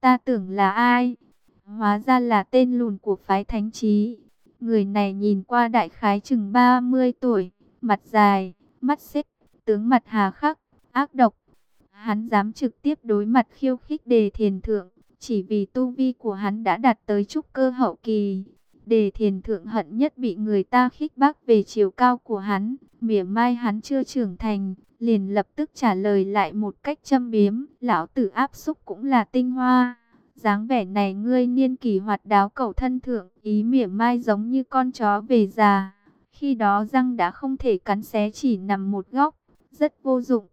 Ta tưởng là ai? Hóa ra là tên lùn của phái thánh trí. Người này nhìn qua đại khái chừng 30 tuổi, mặt dài, mắt xếp tướng mặt hà khắc, ác độc. Hắn dám trực tiếp đối mặt khiêu khích đề thiền thượng, chỉ vì tu vi của hắn đã đạt tới trúc cơ hậu kỳ. Đề thiền thượng hận nhất bị người ta khích bác về chiều cao của hắn, mỉa mai hắn chưa trưởng thành, liền lập tức trả lời lại một cách châm biếm, lão tử áp xúc cũng là tinh hoa. dáng vẻ này ngươi niên kỳ hoạt đáo cầu thân thượng, ý mỉa mai giống như con chó về già. Khi đó răng đã không thể cắn xé chỉ nằm một góc, rất vô dụng.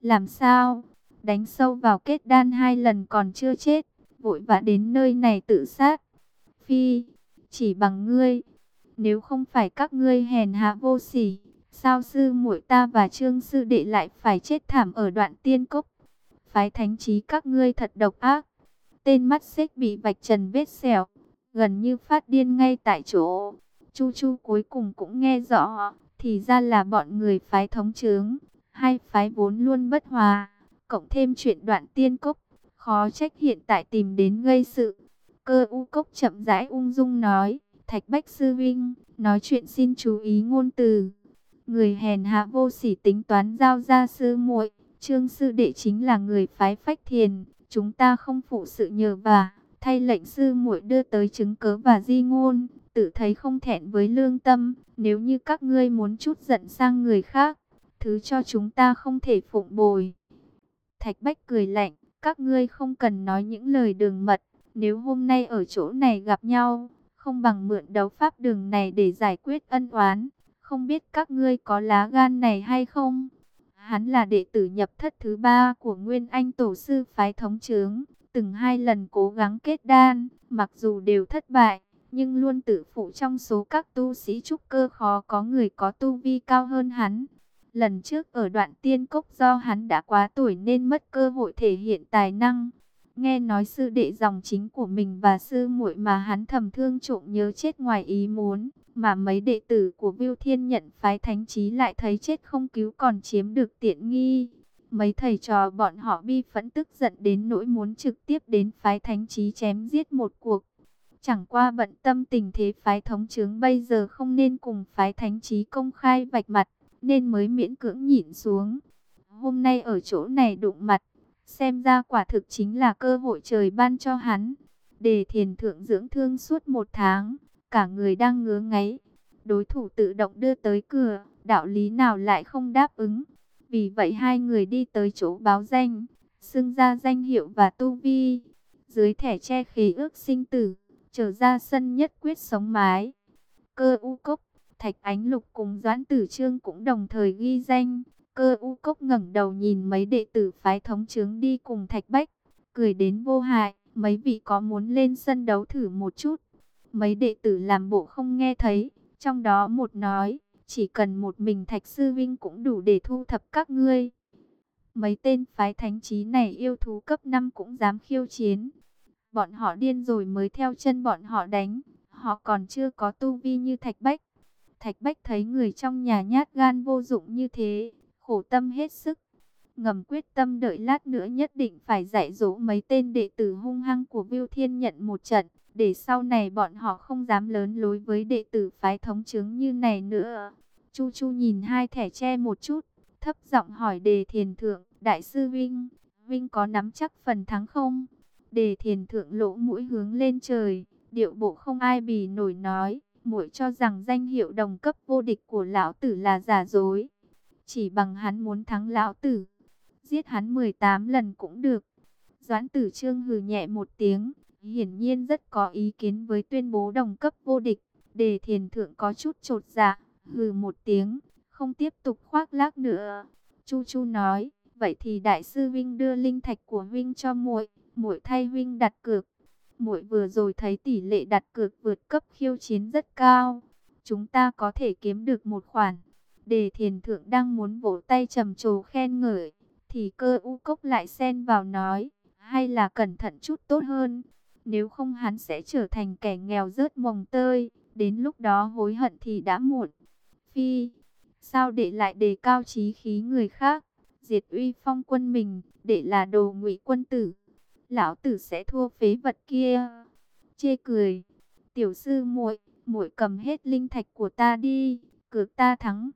Làm sao? Đánh sâu vào kết đan hai lần còn chưa chết, vội vã đến nơi này tự sát. Phi, chỉ bằng ngươi, nếu không phải các ngươi hèn hạ vô sỉ, Sao sư muội ta và trương sư đệ lại phải chết thảm ở đoạn tiên cốc? Phái thánh trí các ngươi thật độc ác. Tên mắt xếch bị vạch trần vết sẹo, gần như phát điên ngay tại chỗ. Chu Chu cuối cùng cũng nghe rõ, thì ra là bọn người phái thống trướng. Hai phái vốn luôn bất hòa, cộng thêm chuyện đoạn tiên cốc, khó trách hiện tại tìm đến gây sự. Cơ u cốc chậm rãi ung dung nói, Thạch Bách Sư Vinh, nói chuyện xin chú ý ngôn từ. Người hèn hạ vô sỉ tính toán giao ra sư muội, trương sư đệ chính là người phái phách thiền, chúng ta không phụ sự nhờ vả, thay lệnh sư muội đưa tới chứng cớ và di ngôn, tự thấy không thẹn với lương tâm, nếu như các ngươi muốn chút giận sang người khác, thứ cho chúng ta không thể phụng bồi. Thạch Bách cười lạnh, các ngươi không cần nói những lời đường mật, nếu hôm nay ở chỗ này gặp nhau, không bằng mượn đấu pháp đường này để giải quyết ân oán, không biết các ngươi có lá gan này hay không? Hắn là đệ tử nhập thất thứ ba của Nguyên Anh Tổ sư phái thống trướng, từng hai lần cố gắng kết đan, mặc dù đều thất bại, nhưng luôn tự phụ trong số các tu sĩ trúc cơ khó có người có tu vi cao hơn hắn. Lần trước ở đoạn tiên cốc do hắn đã quá tuổi nên mất cơ hội thể hiện tài năng. Nghe nói sư đệ dòng chính của mình và sư muội mà hắn thầm thương trộm nhớ chết ngoài ý muốn, mà mấy đệ tử của Viu Thiên nhận phái thánh trí lại thấy chết không cứu còn chiếm được tiện nghi. Mấy thầy trò bọn họ bi phẫn tức giận đến nỗi muốn trực tiếp đến phái thánh trí chém giết một cuộc. Chẳng qua bận tâm tình thế phái thống chướng bây giờ không nên cùng phái thánh trí công khai vạch mặt, nên mới miễn cưỡng nhịn xuống. Hôm nay ở chỗ này đụng mặt, xem ra quả thực chính là cơ hội trời ban cho hắn. Để thiền thượng dưỡng thương suốt một tháng, cả người đang ngứa ngáy. Đối thủ tự động đưa tới cửa, đạo lý nào lại không đáp ứng. Vì vậy hai người đi tới chỗ báo danh, xưng ra danh hiệu và tu vi. Dưới thẻ che khí ước sinh tử, trở ra sân nhất quyết sống mái. Cơ u cốc, thạch ánh lục cùng doãn tử trương cũng đồng thời ghi danh. Cơ u cốc ngẩng đầu nhìn mấy đệ tử phái thống trướng đi cùng thạch bách, cười đến vô hại. Mấy vị có muốn lên sân đấu thử một chút? Mấy đệ tử làm bộ không nghe thấy, trong đó một nói, chỉ cần một mình Thạch Sư Vinh cũng đủ để thu thập các ngươi. Mấy tên phái thánh trí này yêu thú cấp 5 cũng dám khiêu chiến. Bọn họ điên rồi mới theo chân bọn họ đánh, họ còn chưa có tu vi như Thạch Bách. Thạch Bách thấy người trong nhà nhát gan vô dụng như thế, khổ tâm hết sức. Ngầm quyết tâm đợi lát nữa nhất định phải dạy dỗ mấy tên đệ tử hung hăng của Viu Thiên nhận một trận để sau này bọn họ không dám lớn lối với đệ tử phái thống chứng như này nữa. Chu Chu nhìn hai thẻ tre một chút, thấp giọng hỏi đề thiền thượng, đại sư Vinh, Vinh có nắm chắc phần thắng không? Đề thiền thượng lỗ mũi hướng lên trời, điệu bộ không ai bì nổi nói, muội cho rằng danh hiệu đồng cấp vô địch của lão tử là giả dối. Chỉ bằng hắn muốn thắng lão tử, giết hắn 18 lần cũng được. Doãn tử trương hừ nhẹ một tiếng, hiển nhiên rất có ý kiến với tuyên bố đồng cấp vô địch. Đề thiền thượng có chút trột dạ, hừ một tiếng, không tiếp tục khoác lác nữa. Chu Chu nói, vậy thì đại sư Vinh đưa linh thạch của Vinh cho muội, muội thay Vinh đặt cược. Muội vừa rồi thấy tỷ lệ đặt cược vượt cấp khiêu chiến rất cao, chúng ta có thể kiếm được một khoản. Đề thiền thượng đang muốn vỗ tay trầm trồ khen ngợi, thì cơ u cốc lại xen vào nói, hay là cẩn thận chút tốt hơn. Nếu không hắn sẽ trở thành kẻ nghèo rớt mồng tơi, đến lúc đó hối hận thì đã muộn. Phi, sao để lại đề cao trí khí người khác, diệt uy phong quân mình, để là đồ ngụy quân tử. Lão tử sẽ thua phế vật kia. Chê cười, tiểu sư muội, muội cầm hết linh thạch của ta đi, cược ta thắng.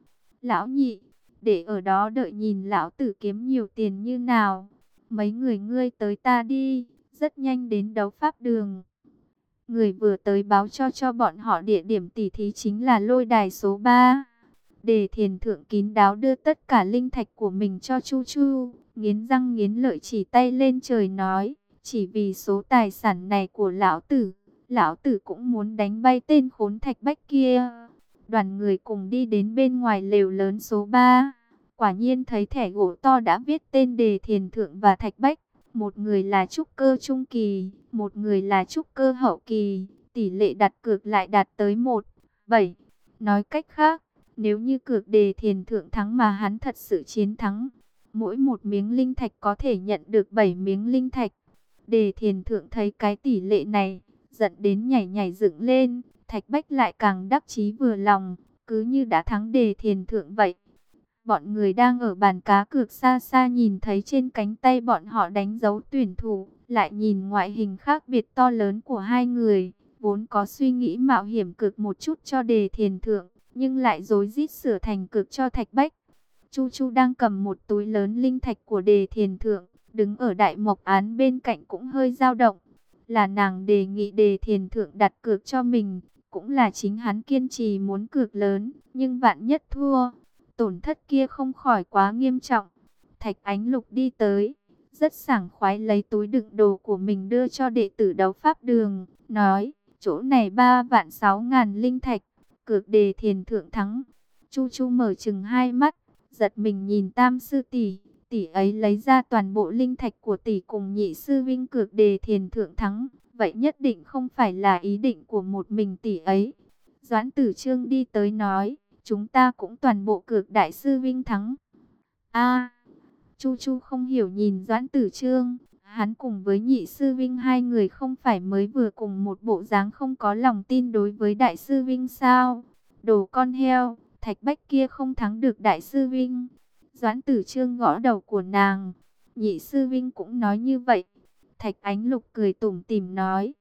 Lão nhị, để ở đó đợi nhìn lão tử kiếm nhiều tiền như nào. Mấy người ngươi tới ta đi rất nhanh đến đấu pháp đường. Người vừa tới báo cho cho bọn họ địa điểm tỉ thí chính là lôi đài số 3. Để thiền thượng kín đáo đưa tất cả linh thạch của mình cho Chu Chu, nghiến răng nghiến lợi chỉ tay lên trời nói, chỉ vì số tài sản này của lão tử, lão tử cũng muốn đánh bay tên khốn thạch bách kia. Đoàn người cùng đi đến bên ngoài lều lớn số 3, quả nhiên thấy thẻ gỗ to đã viết tên đề thiền thượng và thạch bách. Một người là trúc cơ trung kỳ, một người là trúc cơ hậu kỳ, tỷ lệ đặt cược lại đạt tới 1, 7. Nói cách khác, nếu như cược đề thiền thượng thắng mà hắn thật sự chiến thắng, mỗi một miếng linh thạch có thể nhận được 7 miếng linh thạch. Đề thiền thượng thấy cái tỷ lệ này, giận đến nhảy nhảy dựng lên, thạch bách lại càng đắc chí vừa lòng, cứ như đã thắng đề thiền thượng vậy. Bọn người đang ở bàn cá cược xa xa nhìn thấy trên cánh tay bọn họ đánh dấu tuyển thủ, lại nhìn ngoại hình khác biệt to lớn của hai người, vốn có suy nghĩ mạo hiểm cực một chút cho đề thiền thượng, nhưng lại dối rít sửa thành cực cho thạch bách. Chu Chu đang cầm một túi lớn linh thạch của đề thiền thượng, đứng ở đại mộc án bên cạnh cũng hơi dao động. Là nàng đề nghị đề thiền thượng đặt cược cho mình, cũng là chính hắn kiên trì muốn cược lớn, nhưng vạn nhất thua, tổn thất kia không khỏi quá nghiêm trọng. Thạch Ánh Lục đi tới, rất sảng khoái lấy túi đựng đồ của mình đưa cho đệ tử đấu pháp đường, nói, chỗ này ba vạn sáu ngàn linh thạch, cược đề thiền thượng thắng. Chu Chu mở chừng hai mắt, giật mình nhìn tam sư tỷ, tỷ ấy lấy ra toàn bộ linh thạch của tỷ cùng nhị sư vinh cược đề thiền thượng thắng, vậy nhất định không phải là ý định của một mình tỷ ấy. Doãn tử trương đi tới nói, chúng ta cũng toàn bộ cược đại sư vinh thắng. A, Chu Chu không hiểu nhìn Doãn tử trương, hắn cùng với nhị sư vinh hai người không phải mới vừa cùng một bộ dáng không có lòng tin đối với đại sư vinh sao? Đồ con heo, thạch bách kia không thắng được đại sư vinh. Doãn tử trương gõ đầu của nàng. Nhị sư Vinh cũng nói như vậy. Thạch ánh lục cười tủm tìm nói.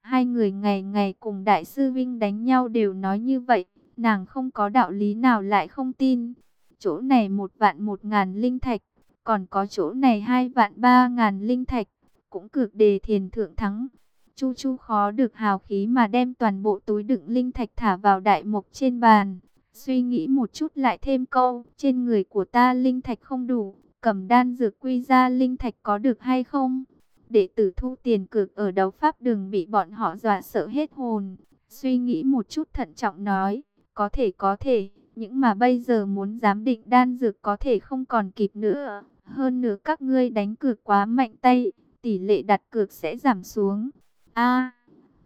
Hai người ngày ngày cùng đại sư Vinh đánh nhau đều nói như vậy. Nàng không có đạo lý nào lại không tin. Chỗ này một vạn một ngàn linh thạch. Còn có chỗ này hai vạn ba ngàn linh thạch. Cũng cược đề thiền thượng thắng. Chu Chu khó được hào khí mà đem toàn bộ túi đựng linh thạch thả vào đại mộc trên bàn. Suy nghĩ một chút lại thêm câu, trên người của ta linh thạch không đủ, cầm đan dược quy ra linh thạch có được hay không? Đệ tử thu tiền cược ở đấu pháp đường bị bọn họ dọa sợ hết hồn. Suy nghĩ một chút thận trọng nói, có thể có thể, những mà bây giờ muốn giám định đan dược có thể không còn kịp nữa. Hơn nữa các ngươi đánh cược quá mạnh tay, tỷ lệ đặt cược sẽ giảm xuống. A,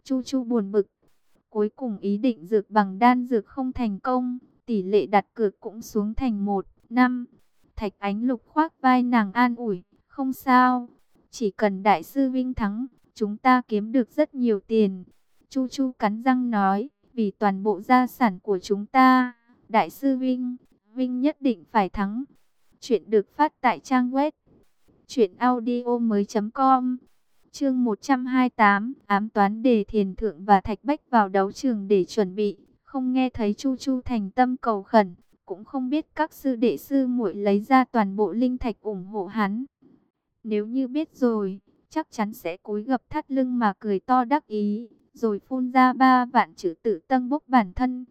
Chu Chu buồn bực, Cuối cùng ý định dược bằng đan dược không thành công, tỷ lệ đặt cược cũng xuống thành 1, 5. Thạch ánh lục khoác vai nàng an ủi, không sao, chỉ cần đại sư Vinh thắng, chúng ta kiếm được rất nhiều tiền. Chu Chu cắn răng nói, vì toàn bộ gia sản của chúng ta, đại sư Vinh, Vinh nhất định phải thắng. Chuyện được phát tại trang web chuyện audio mới.com Chương 128, ám toán đề thiền thượng và thạch bách vào đấu trường để chuẩn bị, không nghe thấy Chu Chu thành tâm cầu khẩn, cũng không biết các sư đệ sư muội lấy ra toàn bộ linh thạch ủng hộ hắn. Nếu như biết rồi, chắc chắn sẽ cúi gập thắt lưng mà cười to đắc ý, rồi phun ra ba vạn chữ tự tân bốc bản thân.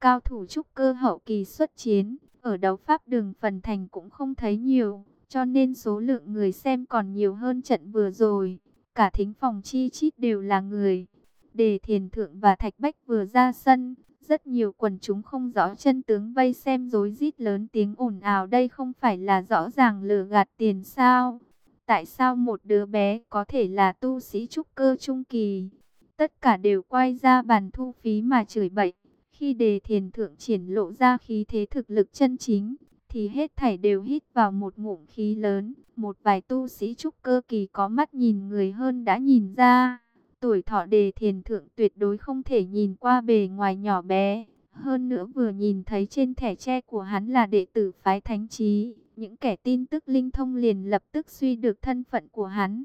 Cao thủ trúc cơ hậu kỳ xuất chiến, ở đấu pháp đường phần thành cũng không thấy nhiều, cho nên số lượng người xem còn nhiều hơn trận vừa rồi. Cả thính phòng chi chít đều là người. Đề thiền thượng và thạch bách vừa ra sân. Rất nhiều quần chúng không rõ chân tướng vây xem rối rít lớn tiếng ồn ào đây không phải là rõ ràng lừa gạt tiền sao. Tại sao một đứa bé có thể là tu sĩ trúc cơ trung kỳ? Tất cả đều quay ra bàn thu phí mà chửi bậy. Khi đề thiền thượng triển lộ ra khí thế thực lực chân chính, thì hết thảy đều hít vào một ngụm khí lớn. Một vài tu sĩ trúc cơ kỳ có mắt nhìn người hơn đã nhìn ra. Tuổi thọ đề thiền thượng tuyệt đối không thể nhìn qua bề ngoài nhỏ bé. Hơn nữa vừa nhìn thấy trên thẻ tre của hắn là đệ tử phái thánh trí. Những kẻ tin tức linh thông liền lập tức suy được thân phận của hắn.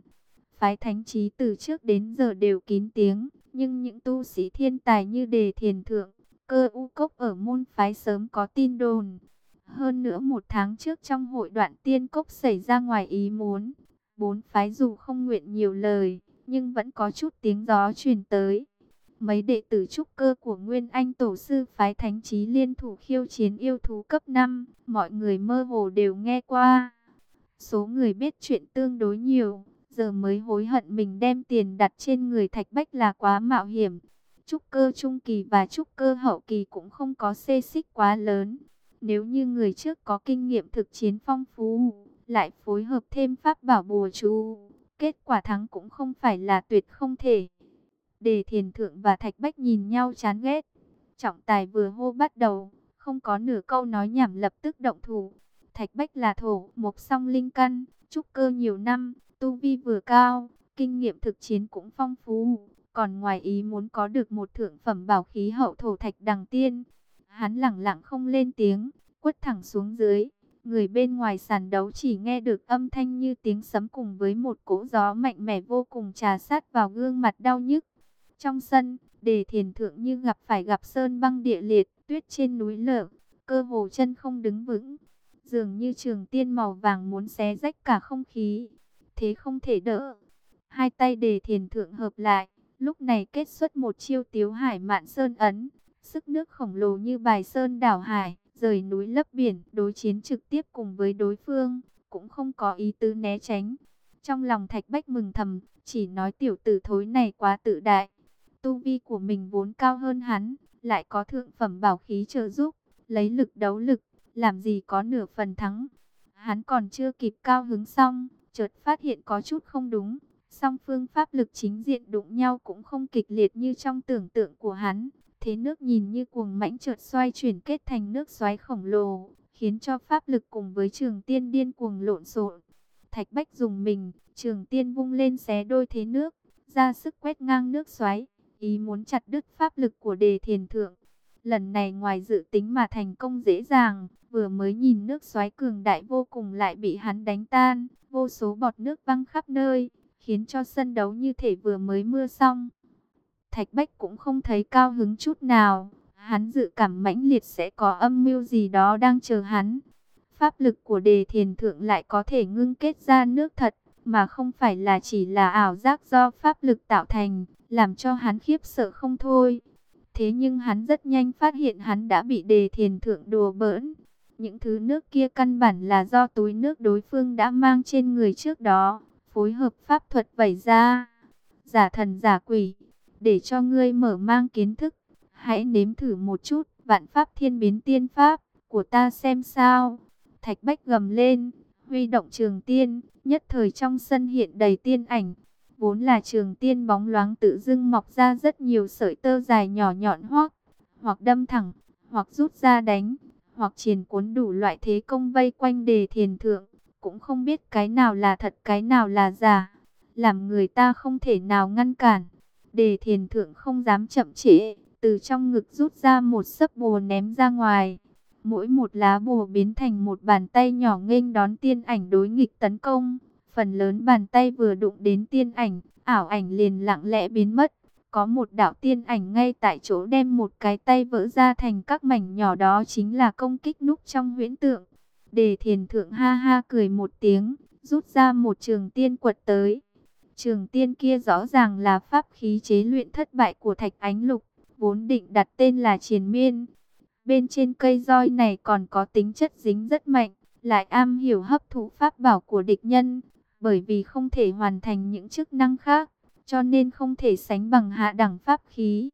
Phái thánh trí từ trước đến giờ đều kín tiếng. Nhưng những tu sĩ thiên tài như đề thiền thượng, cơ u cốc ở môn phái sớm có tin đồn. Hơn nữa một tháng trước trong hội đoạn tiên cốc xảy ra ngoài ý muốn. Bốn phái dù không nguyện nhiều lời, nhưng vẫn có chút tiếng gió truyền tới. Mấy đệ tử trúc cơ của Nguyên Anh Tổ sư phái thánh trí liên thủ khiêu chiến yêu thú cấp 5, mọi người mơ hồ đều nghe qua. Số người biết chuyện tương đối nhiều, giờ mới hối hận mình đem tiền đặt trên người thạch bách là quá mạo hiểm. Trúc cơ trung kỳ và trúc cơ hậu kỳ cũng không có xê xích quá lớn. Nếu như người trước có kinh nghiệm thực chiến phong phú, lại phối hợp thêm pháp bảo bùa chú, kết quả thắng cũng không phải là tuyệt không thể. Đề thiền thượng và thạch bách nhìn nhau chán ghét. Trọng tài vừa hô bắt đầu, không có nửa câu nói nhảm lập tức động thủ. Thạch bách là thổ, mộc song linh căn, trúc cơ nhiều năm, tu vi vừa cao, kinh nghiệm thực chiến cũng phong phú. Còn ngoài ý muốn có được một thượng phẩm bảo khí hậu thổ thạch đằng tiên, Hắn lặng lặng không lên tiếng, quất thẳng xuống dưới. Người bên ngoài sàn đấu chỉ nghe được âm thanh như tiếng sấm cùng với một cỗ gió mạnh mẽ vô cùng trà sát vào gương mặt đau nhức. Trong sân, đề thiền thượng như gặp phải gặp sơn băng địa liệt, tuyết trên núi lở, cơ hồ chân không đứng vững. Dường như trường tiên màu vàng muốn xé rách cả không khí. Thế không thể đỡ. Hai tay đề thiền thượng hợp lại, lúc này kết xuất một chiêu tiếu hải mạn sơn ấn. Sức nước khổng lồ như bài sơn đảo hải, rời núi lấp biển, đối chiến trực tiếp cùng với đối phương, cũng không có ý tứ né tránh. Trong lòng Thạch Bách mừng thầm, chỉ nói tiểu tử thối này quá tự đại. Tu vi của mình vốn cao hơn hắn, lại có thượng phẩm bảo khí trợ giúp, lấy lực đấu lực, làm gì có nửa phần thắng. Hắn còn chưa kịp cao hứng xong, chợt phát hiện có chút không đúng. Song phương pháp lực chính diện đụng nhau cũng không kịch liệt như trong tưởng tượng của hắn. Thế nước nhìn như cuồng mãnh chợt xoay chuyển kết thành nước xoáy khổng lồ, khiến cho pháp lực cùng với trường tiên điên cuồng lộn xộn. Thạch Bách dùng mình, trường tiên vung lên xé đôi thế nước, ra sức quét ngang nước xoáy, ý muốn chặt đứt pháp lực của đề thiền thượng. Lần này ngoài dự tính mà thành công dễ dàng, vừa mới nhìn nước xoáy cường đại vô cùng lại bị hắn đánh tan, vô số bọt nước văng khắp nơi, khiến cho sân đấu như thể vừa mới mưa xong. Thạch Bách cũng không thấy cao hứng chút nào, hắn dự cảm mãnh liệt sẽ có âm mưu gì đó đang chờ hắn. Pháp lực của đề thiền thượng lại có thể ngưng kết ra nước thật, mà không phải là chỉ là ảo giác do pháp lực tạo thành, làm cho hắn khiếp sợ không thôi. Thế nhưng hắn rất nhanh phát hiện hắn đã bị đề thiền thượng đùa bỡn. Những thứ nước kia căn bản là do túi nước đối phương đã mang trên người trước đó, phối hợp pháp thuật vẩy ra. Giả thần giả quỷ, để cho ngươi mở mang kiến thức, hãy nếm thử một chút vạn pháp thiên biến tiên pháp của ta xem sao. Thạch Bách gầm lên, huy động trường tiên, nhất thời trong sân hiện đầy tiên ảnh. Vốn là trường tiên bóng loáng tự dưng mọc ra rất nhiều sợi tơ dài nhỏ nhọn hoác, hoặc đâm thẳng, hoặc rút ra đánh, hoặc triển cuốn đủ loại thế công vây quanh đề thiền thượng. Cũng không biết cái nào là thật cái nào là giả, làm người ta không thể nào ngăn cản. Đề thiền thượng không dám chậm trễ, từ trong ngực rút ra một sấp bùa ném ra ngoài. Mỗi một lá bùa biến thành một bàn tay nhỏ nghênh đón tiên ảnh đối nghịch tấn công. Phần lớn bàn tay vừa đụng đến tiên ảnh, ảo ảnh liền lặng lẽ biến mất. Có một đạo tiên ảnh ngay tại chỗ đem một cái tay vỡ ra thành các mảnh nhỏ đó chính là công kích núp trong huyễn tượng. Đề thiền thượng ha ha cười một tiếng, rút ra một trường tiên quật tới. Trường tiên kia rõ ràng là pháp khí chế luyện thất bại của thạch ánh lục, vốn định đặt tên là triền miên. Bên trên cây roi này còn có tính chất dính rất mạnh, lại am hiểu hấp thụ pháp bảo của địch nhân, bởi vì không thể hoàn thành những chức năng khác, cho nên không thể sánh bằng hạ đẳng pháp khí.